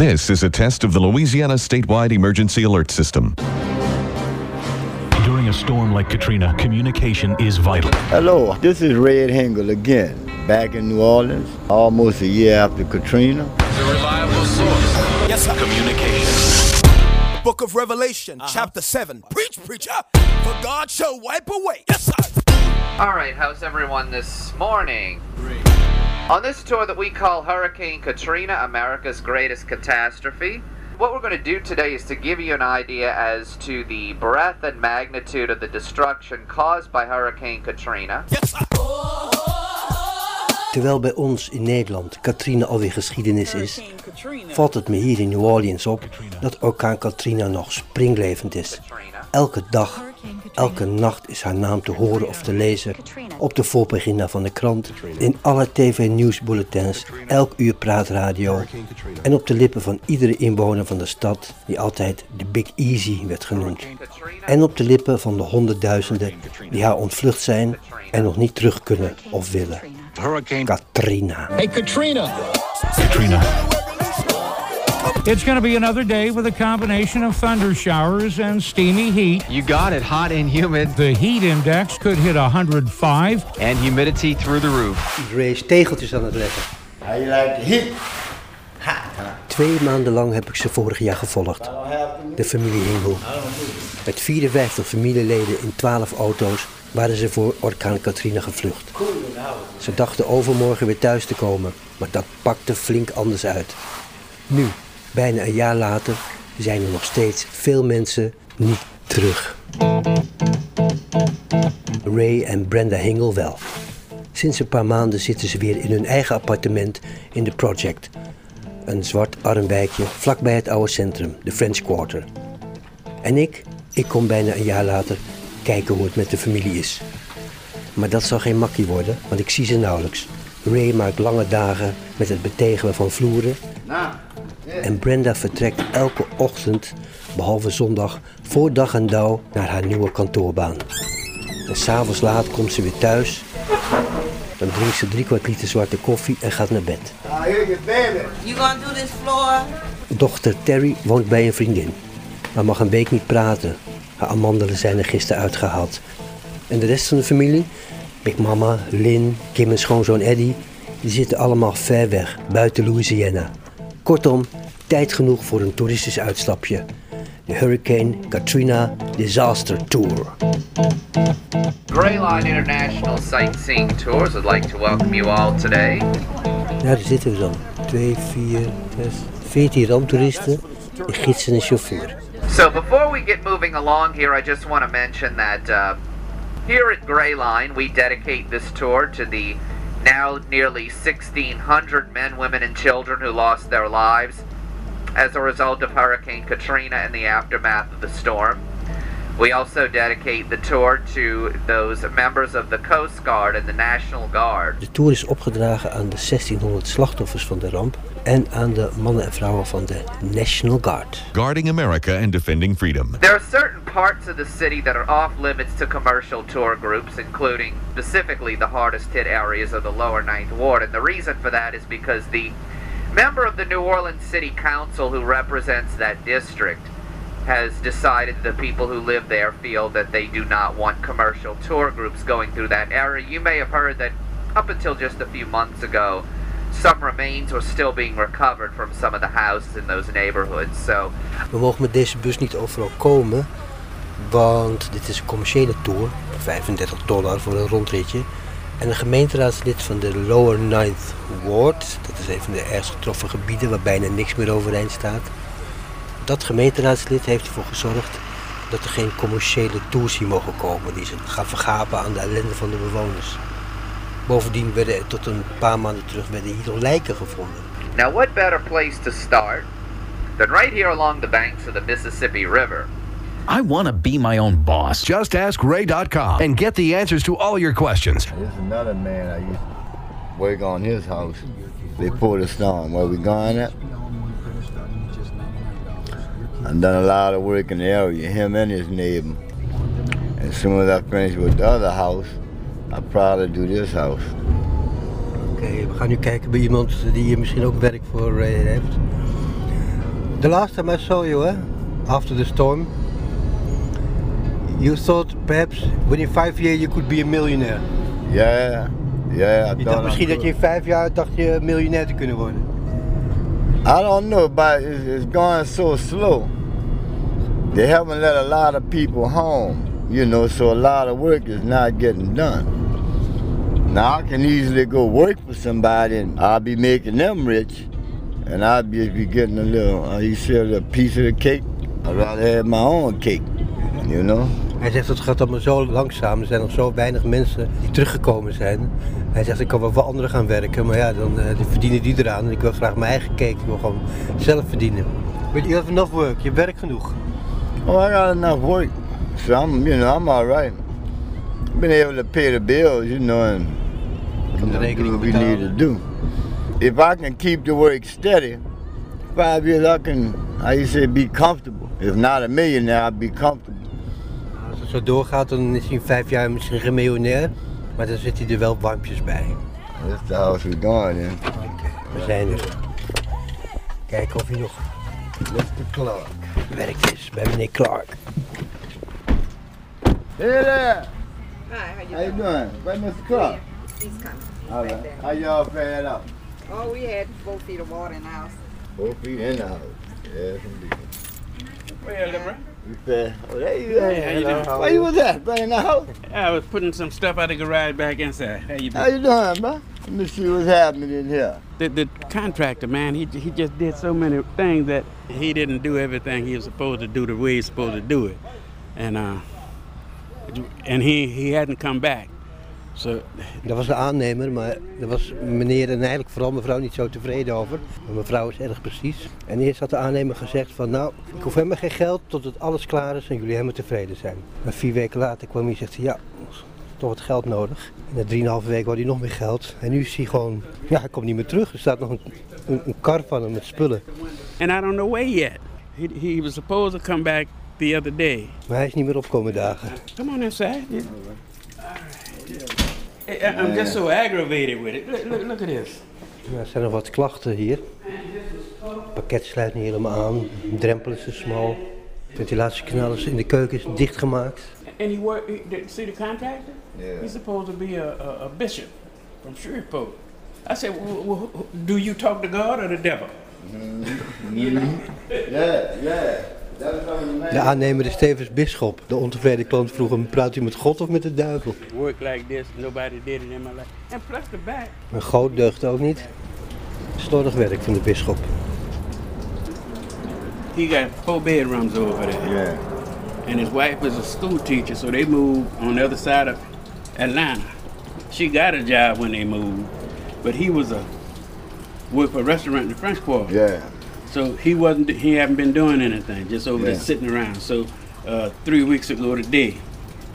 This is a test of the Louisiana statewide emergency alert system. During a storm like Katrina, communication is vital. Hello, this is Red Hingle again, back in New Orleans, almost a year after Katrina. The reliable source. Yes, sir. Communication. Book of Revelation, uh-huh. chapter 7. Preach, preacher, for God shall wipe away. Yes, sir. All right, how's everyone this morning? On this tour that we call Hurricane Katrina, America's greatest catastrophe, what we're going to do today is to give you an idea as to the breadth and magnitude of the destruction caused by Hurricane Katrina. Yes. Terwijl bij ons in Nederland Katrina alweer geschiedenis is, valt het me hier in New Orleans op dat orkaan Katrina nog springlevend is. Elke dag, elke nacht is haar naam te horen of te lezen op de voorpagina van de krant, in alle tv-nieuwsbulletins, elk uur praatradio en op de lippen van iedere inwoner van de stad die altijd de Big Easy werd genoemd. En op de lippen van de honderdduizenden die haar ontvlucht zijn en nog niet terug kunnen of willen. Katrina. Hey, Katrina. Katrina. It's going to be another day with a combination of thunder showers and steamy heat. You got it, hot and humid. The heat index could hit 105. And humidity through the roof. Ray is tegeltjes aan het leggen. How you like the heat? Twee maanden lang heb ik ze vorig jaar gevolgd. De familie Hingel. Met 54 familieleden in 12 auto's waren ze voor orkaan Katrina gevlucht. Ze dachten overmorgen weer thuis te komen, maar dat pakte flink anders uit. Nu, bijna een jaar later, zijn er nog steeds veel mensen niet terug. Ray en Brenda Hingel wel. Sinds een paar maanden zitten ze weer in hun eigen appartement in de Project. Een zwart arm wijkje vlakbij het oude centrum, de French Quarter. En ik, ik kom bijna een jaar later kijken hoe het met de familie is. Maar dat zal geen makkie worden, want ik zie ze nauwelijks. Ray maakt lange dagen met het betegelen van vloeren. En Brenda vertrekt elke ochtend, behalve zondag, voor dag en dauw naar haar nieuwe kantoorbaan. En s'avonds laat komt ze weer thuis. Dan drinkt ze drie kwart liter zwarte koffie en gaat naar bed. You, baby. You gonna do this floor? Dochter Terry woont bij een vriendin, maar mag een week niet praten. Haar amandelen zijn er gisteren uitgehaald. En de rest van de familie, Big Mama, Lynn, Kim en schoonzoon Eddie, die zitten allemaal ver weg, buiten Louisiana. Kortom, tijd genoeg voor een toeristisch uitstapje. De Hurricane Katrina Disaster Tour. Greyline International Sightseeing Tours would like to welcome you all today. Nou, daar zitten we dan. Twee, vier, zes, veertien ramptoeristen, een gids en chauffeur. So before we get moving along here, I just want to mention that uh, here at Greyline, we dedicate this tour to the now nearly 1,600 men, women, and children who lost their lives as a result of Hurricane Katrina and the aftermath of the storm. We also dedicate the tour to those members of the Coast Guard and the National Guard. De tour is opgedragen aan de 1600 slachtoffers van de ramp en aan de mannen en vrouwen van de National Guard. Guarding America and defending freedom. There are certain parts of the city that are off limits to commercial tour groups, including specifically the hardest hit areas of the lower Ninth Ward. And the reason for that is because the member of the New Orleans City Council who represents that district has decided the people who live there feel that they do not want commercial tour groups going through that area. You may have heard that up until just a few months ago, some remains were still being recovered from some of the houses in those neighborhoods. So We mogen met deze bus niet overal komen, want dit is een commerciële tour. 35 dollar voor een rondritje. En een gemeenteraadslid van de Lower Ninth Ward, dat is een van de ergst getroffen gebieden waar bijna niks meer overeind staat. Dat gemeenteraadslid heeft ervoor gezorgd dat er geen commerciële tours hier mogen komen die ze gaan vergapen aan de ellende van de bewoners. Bovendien werden er tot een paar maanden terug werden hier nog lijken gevonden. Now, what better place to start than right here along the banks of the Mississippi River? I want to be my own boss. Just ask Ray.com and get the answers to all your questions. There's another man I used to work on his house. They pulled a stone. Where we going at? I've done a lot of work in the area, him and his neighbor. As soon as I finish with the other house, I'll probably do this house. Oké, we gaan nu kijken bij iemand die hier misschien ook werk voor eh, heeft. The last time I saw you, eh, after the storm, you thought perhaps within five years you could be a millionaire. Yeah, yeah. I Je dacht thought misschien dat je in vijf jaar dacht je miljonair te kunnen worden. I don't know, but it's, it's going so slow. They haven't let a lot of people home, you know, so a lot of work is not getting done. Now I can easily go work for somebody and I'll be making them rich, and I'll be, be getting a little, uh, you see a little piece of the cake. I'd rather have my own cake, you know. Hij zegt het gaat allemaal zo langzaam. Er zijn nog zo weinig mensen die teruggekomen zijn. Hij zegt ik kan wel voor anderen gaan werken, maar ja, dan eh, die verdienen die eraan. En ik wil graag mijn eigen cake, ik wil gewoon zelf verdienen. But you have enough work, je hebt werk genoeg. Oh, I got enough work, so I'm, you know, I'm all right. Been able to pay the bills, you know, and you know, do what we need to do. If I can keep the work steady, five years I can, you say, be comfortable. If not a millionaire, I'll be comfortable. Als het zo doorgaat, dan is hij in vijf jaar misschien geen miljonair. Maar dan zit hij er wel warmpjes bij. That's the house we're going in. We zijn er. Kijken of hij nog Mr. Clark. werk is bij meneer Clark. Hey there. Hi, how you How you doing? Where's Mr. Clark? He's coming. All Right. How y'all it out? Oh, we had four feet of water in the house. Four feet in the house. Yes, indeed. Deborah. You Oh, there you Hey, how you doing? Where you was at? Back in the house? I was putting some stuff out of the garage back inside. How you How you doing, bro? Let me see what's happening in here. The, the contractor, man, he, he just did so many things that he didn't do everything he was supposed to do the way he's supposed to do it. And uh, and he, he hadn't come back. So Dat was de aannemer, maar daar was meneer en eigenlijk vooral mevrouw niet zo tevreden over. Want mevrouw is erg precies. En eerst had de aannemer gezegd van nou, ik hoef helemaal geen geld tot het alles klaar is en jullie helemaal tevreden zijn. Maar vier weken later kwam hij en zegt ja, toch wat geld nodig. En na drieënhalve weken wou hij nog meer geld. En nu is hij gewoon, ja, hij komt niet meer terug. Er staat nog een, een, een kar van hem met spullen. and I don't know where yet. He, he was supposed to come back the other day. Maar hij is niet meer opkomen dagen. Come on inside. Yeah. I'm just so aggravated with it. Look, look, look at this. Ja, er zijn nog wat klachten hier. Het pakket sluit niet helemaal aan. De drempel is te smal. Ventilatiekanaal is in de keuken is dichtgemaakt. And he work. He, the- see the contractor? Yeah. He's supposed to be a, a, a bishop from Shreveport. I said, well, well, do you talk to God or the devil? Know? Yeah, yeah. De aannemer is tevens bisschop. De ontevreden klant vroeg hem, praat u met God of met de duivel? Work like this, nobody did it in my life. And plus the back. Een goot deugt ook niet. Slordig werk van de bisschop. He got four bedrooms over there. Yeah. And his wife is a school teacher, so they moved on the other side of Atlanta. She got a job when they moved, but he was a worked for a restaurant in the French Quarter. Yeah. So he wasn't. He hadn't been doing anything, just over there sitting around. So uh, three weeks ago today,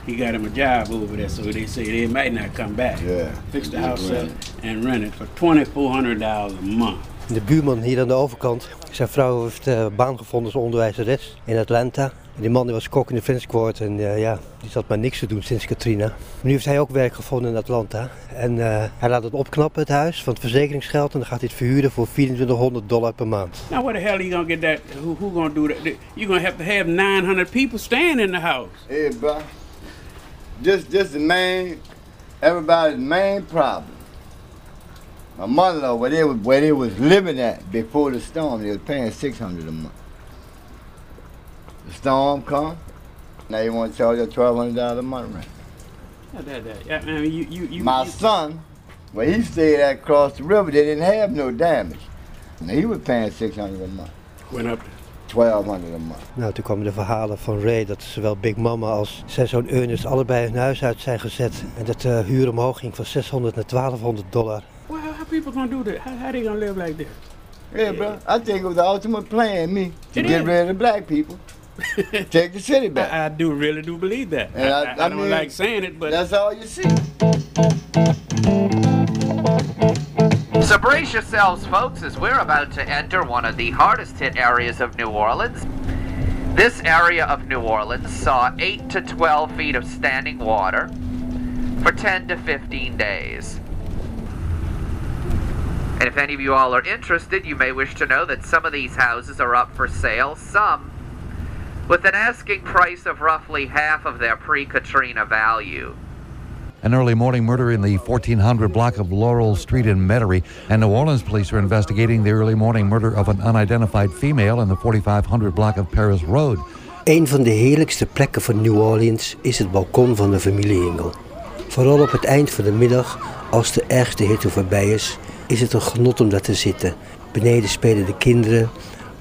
he got him a job over there. So they say they might not come back. Yeah. Fix the house rent up and rent it for twenty four hundred dollars a month. De buurman hier aan de overkant. Zijn vrouw heeft eh, baan gevonden als onderwijzeres in Atlanta. En die man die was kok in de French Quarter en eh, ja, die zat maar niks te doen sinds Katrina. Nu heeft hij ook werk gevonden in Atlanta. En eh, hij laat het opknappen, het huis, van het verzekeringsgeld. En dan gaat hij het verhuren voor 2400 dollar per maand. Now, where the hell are you gonna get that? Who, who gonna do that? You're gonna have to have 900 people staying in the house. Hey, bro. This, this the main, everybody's main problem. My mother, where they was, where they was living at before the storm, they was paying six hundred a month. The storm come, now you want to charge you twelve hundred dollars a month rent. That, that, that. Yeah, I mean, you, you, you, My you- son, where he stayed at across the river, they didn't have no damage. Now he was paying six hundred a month. Went up. Twelve hundred a month. Nou, toen kwamen de verhalen van Ray dat zowel Big Mama als zijn zoon Ernest allebei hun huis uit zijn gezet. En dat de huur omhoog ging van 600 naar 1200 dollar. Well, how people gonna do that? How, how they gonna live like this? Yeah, bro. I think it was the ultimate plan, me, to It get is. rid of the black people. Take the city back. I, I do really do believe that. And I, I- I, I don't mean, like saying it, but That's all you see. So brace yourselves, folks, as we're about to enter one of the hardest hit areas of New Orleans. This area of New Orleans saw 8 to 12 feet of standing water for 10 to 15 days. And if any of you all are interested, you may wish to know that some of these houses are up for sale, some with an asking price of roughly half of their pre Katrina value. An early morning murder in the 1400 block of Laurel Street in Metairie, and New Orleans police are investigating the early morning murder of an unidentified female in the 4500 block of Paris Road. Een van de heerlijkste plekken van New Orleans is het balkon van de familie Hingle. Vooral op het eind van de middag, als de ergste hitte voorbij is, is het een genot om daar te zitten. Beneden spelen de kinderen,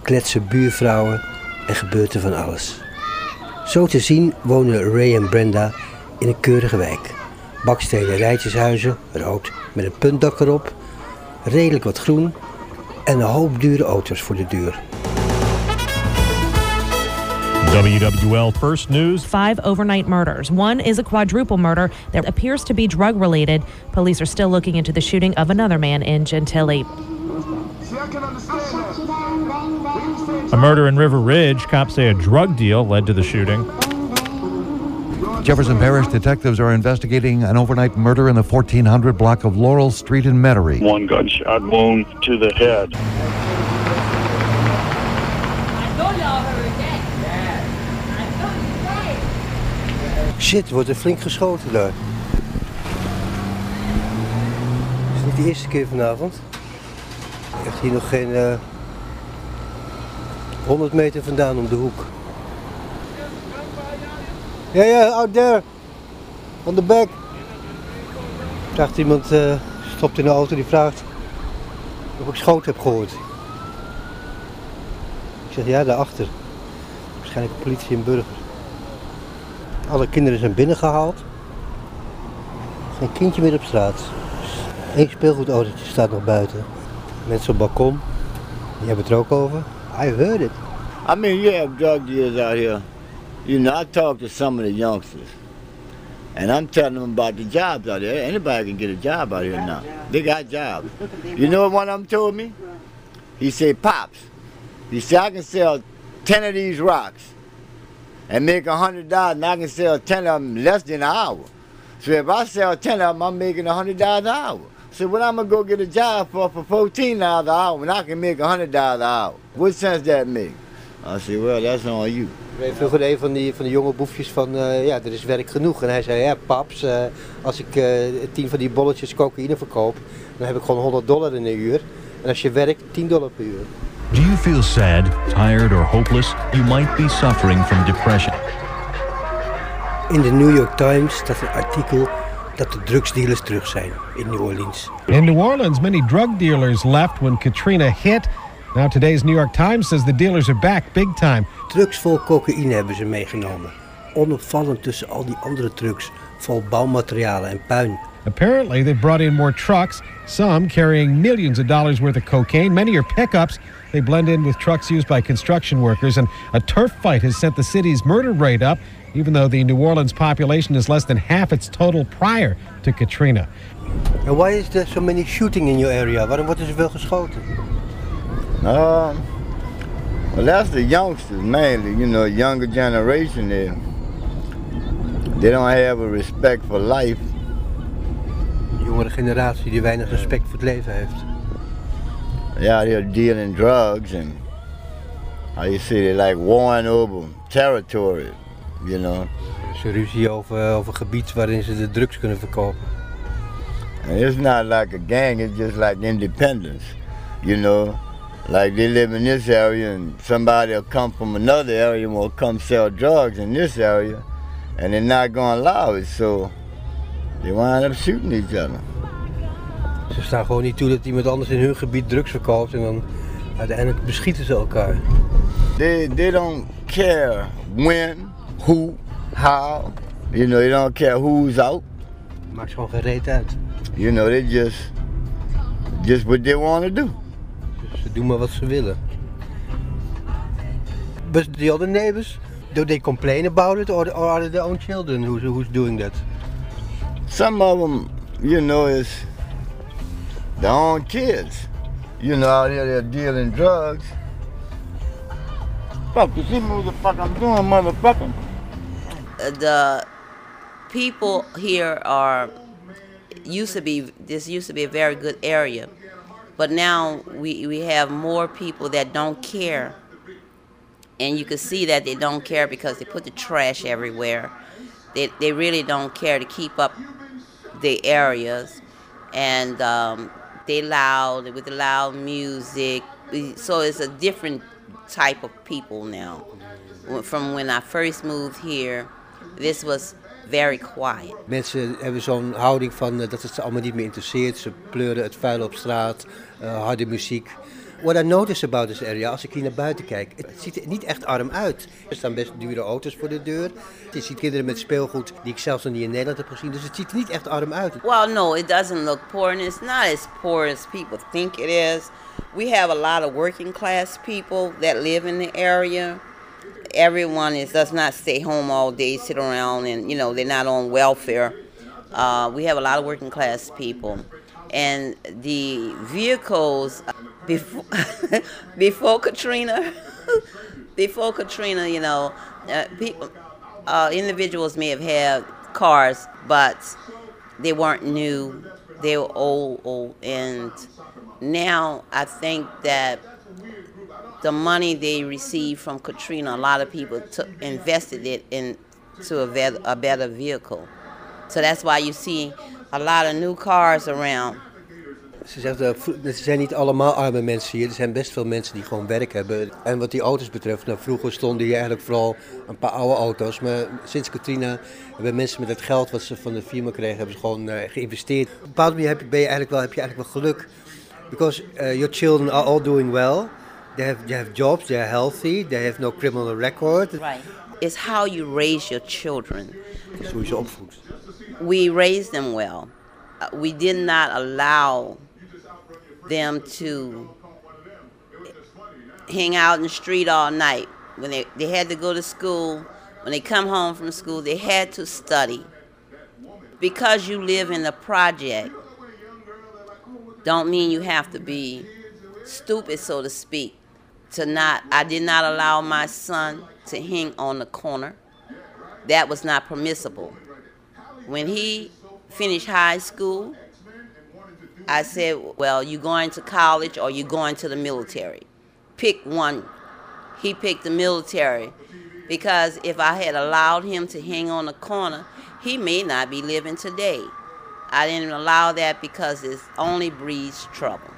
kletsen buurvrouwen en gebeurt er van alles. Zo te zien wonen Ray en Brenda in een keurige wijk. Bakstenen rijtjeshuizen, rood, met een puntdak erop, redelijk wat groen en een hoop dure auto's voor de deur. WWL First News. Five overnight murders. One is a quadruple murder that appears to be drug related. Police are still looking into the shooting of another man in Gentilly. A murder in River Ridge. Cops say a drug deal led to the shooting. Jefferson Parish detectives are investigating an overnight murder in the 1400 block of Laurel Street in Metairie. One gunshot wound to the head. Shit, wordt er flink geschoten daar. Het is niet de eerste keer vanavond. Echt hier nog geen eh 100 meter vandaan om de hoek. Ja, ja, out there. On the back. Vraagt iemand, eh, stopt in de auto, die vraagt of ik schoot heb gehoord. Ik zeg ja, daarachter. Waarschijnlijk politie en burger. Alle kinderen zijn binnengehaald. Geen kindje meer op straat. Eén speelgoedautootje staat nog buiten. Mensen op balkon. Die hebben het er ook over. I heard it. I mean, you have drug dealers out here. You know, I talk to some of the youngsters. And I'm telling them about the jobs out there. Anybody can get a job out here now. They got jobs. You know what one of them told me? He said, Pops, he said, I can sell 10 of these rocks and make a hundred dollars, and I can sell 10 of them less than an hour. So if I sell 10 of them, I'm making a hundred dollars an hour. So what I'm gonna go get a job for for 14 dollars an hour when I can make a hundred dollars an hour? What sense that make? I said, well, that's on you. Ik vroeger een van die, van de jonge boefjes van, eh, ja, er is werk genoeg. En hij zei, ja paps, eh, als ik eh, tien van die bolletjes cocaïne verkoop, dan heb ik gewoon 100 dollar in een uur. En als je werkt, 10 dollar per uur. Do you feel sad, tired, or hopeless? You might be suffering from depression. In de New York Times staat een artikel dat de drugsdealers terug zijn in New Orleans. In New Orleans, many drug dealers left when Katrina hit. Now, today's New York Times says the dealers are back big time. Trucks vol cocaïne hebben ze meegenomen. Onopvallend tussen al die andere trucks vol bouwmaterialen en puin. Apparently, they've brought in more trucks, some carrying millions of dollars worth of cocaine. Many are pickups. They blend in with trucks used by construction workers. And a turf fight has sent the city's murder rate up, even though the New Orleans population is less than half its total prior to Katrina. And why is there so many shooting in your area? Waarom wordt er zoveel geschoten? Um, well, that's the youngsters mainly. You know, younger generation. there. they don't have a respect for life. De jongere generatie die weinig respect voor het leven heeft. They're dealing drugs and how you say they like warring over territory. You know. Ze ruzie over, over gebied waarin ze de drugs kunnen verkopen. And it's not like a gang. It's just like independence. You know. Like they live in this area and somebody will come from another area and will come sell drugs in this area and they're not going to allow it. So they wind up shooting each other. Ze staan gewoon niet toe dat iemand anders in hun gebied drugs verkoopt en dan uiteindelijk beschieten ze elkaar. They, they don't care when, who, how. You know, they don't care who's out. Maakt gewoon geen reet uit. You know, they just, just what they want to do. Ze doen maar wat ze willen. But the other neighbors, do they complain about it or, or are it their own children who's, who's doing that? Some of them, you know, is their own kids. You know, out here they're dealing drugs. Fuck, the fuck I'm doing, motherfucker? the people here are used to be this used to be a very good area But now we, we have more people that don't care. And you can see that they don't care because they put the trash everywhere. They, they really don't care to keep up the areas. And um, they loud with the loud music. So it's a different type of people now. From when I first moved here, this was very quiet. Mensen hebben zo'n houding van uh, dat het ze allemaal niet meer interesseert. Ze pleuren het vuil op straat, uh, harde muziek. What I notice about this area, als ik hier naar buiten kijk, het ziet er niet echt arm uit. Er staan best dure auto's voor de deur. Je ziet kinderen met speelgoed die ik zelfs nog niet in Nederland heb gezien. Dus het ziet er niet echt arm uit. Well, no, it doesn't look poor and it's not as poor as people think it is. We have a lot of working class people that live in the area. Everyone is does not stay home all day, sit around, and you know they're not on welfare. Uh, we have a lot of working class people, and the vehicles before before Katrina, before Katrina, you know, uh, people, uh, individuals may have had cars, but they weren't new. They were old, old, and now I think that the money they received from Katrina, a lot of people took invested it into a better, a better vehicle. So that's why you see a lot of new cars around. Ze zegt, uh, ze zijn niet allemaal arme mensen hier. Er zijn best veel mensen die gewoon werk hebben. En wat die auto's betreft, nou, vroeger stonden hier eigenlijk vooral een paar oude auto's. Maar sinds Katrina hebben mensen met het geld wat ze van de firma kregen, hebben ze gewoon uh, geïnvesteerd. Op een bepaalde manier heb je, ben je eigenlijk wel, heb je eigenlijk wel geluk. Because uh, your children are all doing well. They have, they have jobs, they are healthy, they have no criminal record. Right. It's how you raise your children. Dat is hoe je ze opvoedt. We raised them well. Uh, we did not allow them to hang out in the street all night. When they, they had to go to school, when they come home from school, they had to study. Because you live in a project, don't mean you have to be stupid, so to speak. To not, I did not allow my son to hang on the corner. That was not permissible. When he finished high school, I said, Well, you going to college or you going to the military? Pick one. He picked the military because if I had allowed him to hang on the corner, he may not be living today. I didn't allow that because it only breeds trouble.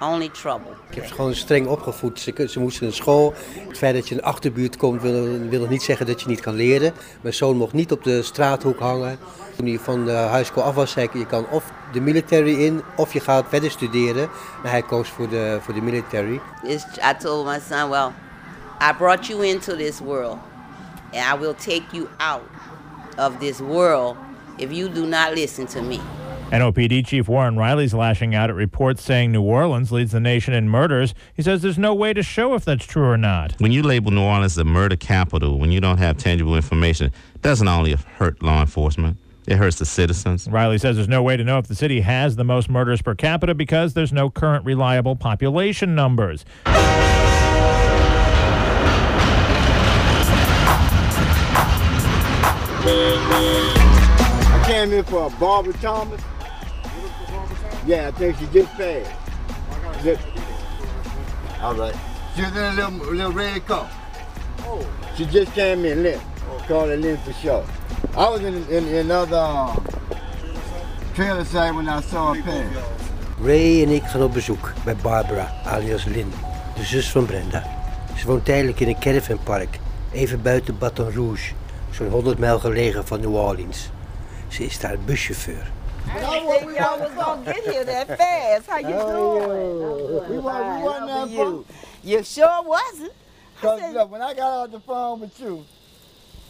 Only trouble. Ik heb ze gewoon streng opgevoed. Ze, ze moesten naar school. Het feit dat je in de achterbuurt komt wil, wil niet zeggen dat je niet kan leren. Mijn zoon mocht niet op de straathoek hangen. Toen hij van de high school af was, zei ik, je kan of de military in of je gaat verder studeren. En hij koos voor de, voor de military. It's, I told my son, well, I brought you into this world. And I will take you out of this world if you do not listen to me. NOPD Chief Warren Riley's lashing out at reports saying New Orleans leads the nation in murders. He says there's no way to show if that's true or not. When you label New Orleans the murder capital, when you don't have tangible information, it doesn't only hurt law enforcement, it hurts the citizens. Riley says there's no way to know if the city has the most murders per capita because there's no current reliable population numbers. I came in for a Barbara Thomas. Yeah, I think she just passed. Just, all right. She was in a little, little red car. Oh. She just came in limp. Called it limp for sure. I was in, in, in another uh, trailer side when I saw her pass. Ray en ik gaan op bezoek bij Barbara, alias Lynn, de zus van Brenda. Ze woont tijdelijk in een caravanpark, even buiten Baton Rouge, zo'n 100 mijl gelegen van New Orleans. Ze is daar buschauffeur. I didn't think y'all was gonna get here that fast. How you doing? We wasn't, we wasn't that you. You sure wasn't. Cause look, when I got off the phone with you,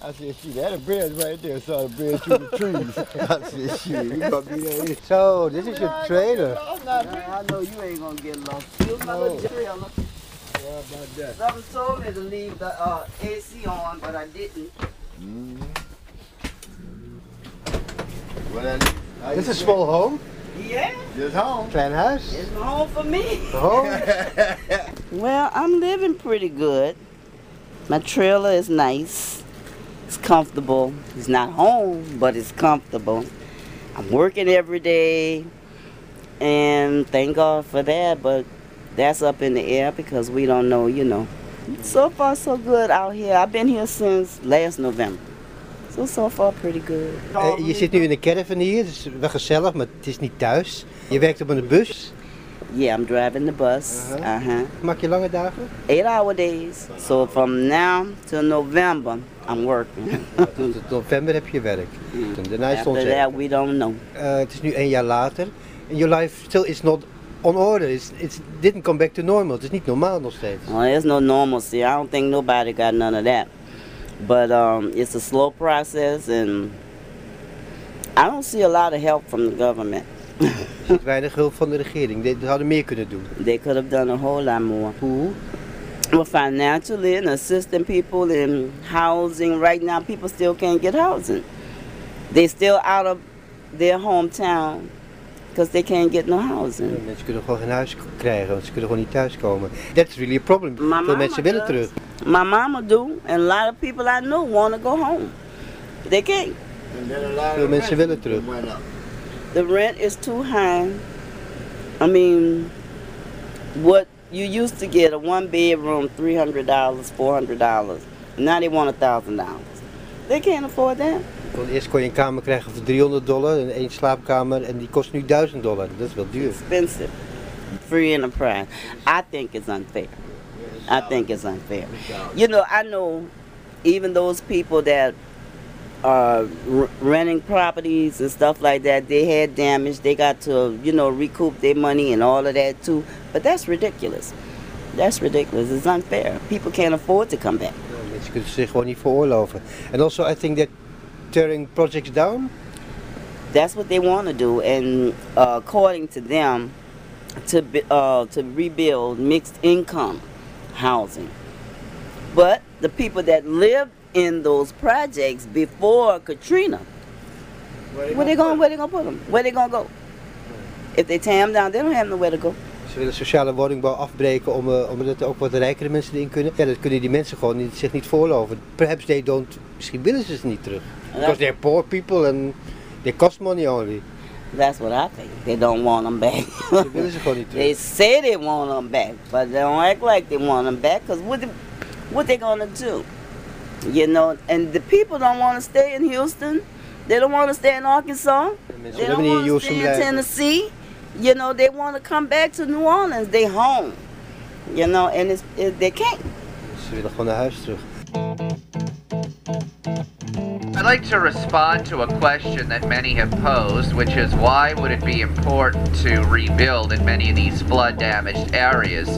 I said, shoot, that a bridge right there, saw the bridge through the trees. I said, shoot, we gonna be there. So, this is your trailer. I know you ain't gonna get lost. You No. trailer. Yeah, about that. Someone told me to leave the uh, AC on, but I didn't. Well, that, how This you is doing? small home. Yeah, Just home. Klein house? it's home for me. Home. Well, I'm living pretty good. My trailer is nice. It's comfortable. It's not home, but it's comfortable. I'm working every day. And thank God for that, but that's up in the air because we don't know, you know. So far, so good out here. I've been here since last November. So, so far, pretty good. Eh, je zit nu in een caravan hier, het is wel gezellig, maar het is niet thuis. Je werkt op een bus. Yeah, I'm driving the bus. Uh-huh. Maak je lange dagen? Eight hour days. So from now till November, I'm working. Tot november heb je werk. En daarna is After that, we don't know. Eh, het is nu één jaar later. En your life still is not on order. It's, it didn't come back to normal. Het is niet normaal nog steeds. Well, there's no normalcy. I don't think nobody got none of that. But um, it's a slow process, and I don't see a lot of help from the government. Er weinig hulp van de regering. Die hadden meer kunnen doen. They could have done a whole lot more. Hoe? Well, financially and assisting people in housing. Right now, people still can't get housing. They're still out of their hometown because they can't get no housing. Mensen kunnen gewoon geen huis krijgen, want ze kunnen gewoon niet thuiskomen. That's really a problem. Veel mensen willen terug. My mama do, and a lot of people I know want to go home. They can't. And Veel mensen willen terug. The rent is too high. I mean, what you used to get a one bedroom, three hundred dollars, four hundred dollars. Now they want a thousand dollars. They can't afford that. Want eerst kon je een kamer krijgen voor 300 dollar, en één slaapkamer, en die kost nu 1000 dollar. Dat is wel duur. Expensive. Free enterprise. I think it's unfair. I think it's unfair. You know, I know even those people that are r- renting properties and stuff like that, they had damage. They got to, you know, recoup their money and all of that too. But that's ridiculous. That's ridiculous. It's unfair. People can't afford to come back. Mensen kunnen zich gewoon niet veroorloven. And also I think that tearing projects down, That's what they want to do, and uh, according to them, to uh, to rebuild mixed income housing. But the people that lived in those projects before Katrina, where they going? Where they gonna put them? Where they gonna go? If they tear them down, they don't have nowhere to go. ze willen sociale woningbouw afbreken om, eh, omdat er ook wat rijkere mensen erin kunnen. Ja, dat kunnen die mensen gewoon niet, zich niet veroorloven. Perhaps they don't, misschien willen ze ze niet terug. Because they're poor people and they cost money only. That's what I think. They don't want them back. Ze willen ze gewoon niet terug. They say they want them back, but they don't act like they want them back. Cause what, the, what they gonna do? You know, and the people don't want to stay in Houston. They don't want to stay in Arkansas. They don't want to stay in. Tennessee. You know, they want to come back to New Orleans. They home. You know, and it's it, they can't. Ze willen gewoon naar huis terug. I'd like to respond to a question that many have posed, which is why would it be important to rebuild in many of these flood damaged areas,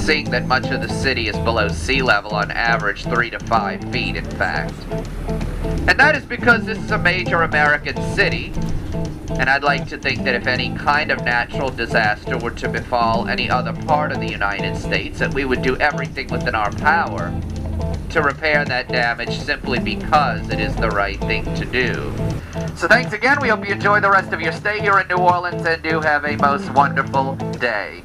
seeing that much of the city is below sea level on average three to five feet, in fact. And that is because this is a major American city, and I'd like to think that if any kind of natural disaster were to befall any other part of the United States, that we would do everything within our power to repair that damage simply because it is the right thing to do. So thanks again. We hope you enjoy the rest of your stay here in New Orleans and do have a most wonderful day.